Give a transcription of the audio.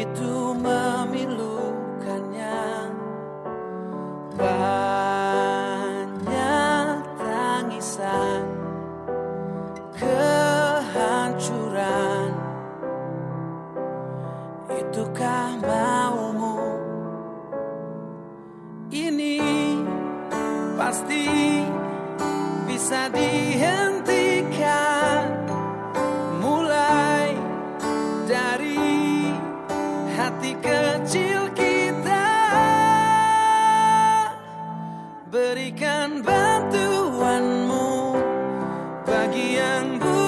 begitu memilukannya Banyak tangisan Kehancuran. Itukah maumu? Ini pasti bisa dihentikan Berikan bantuanmu bagi yang butuh.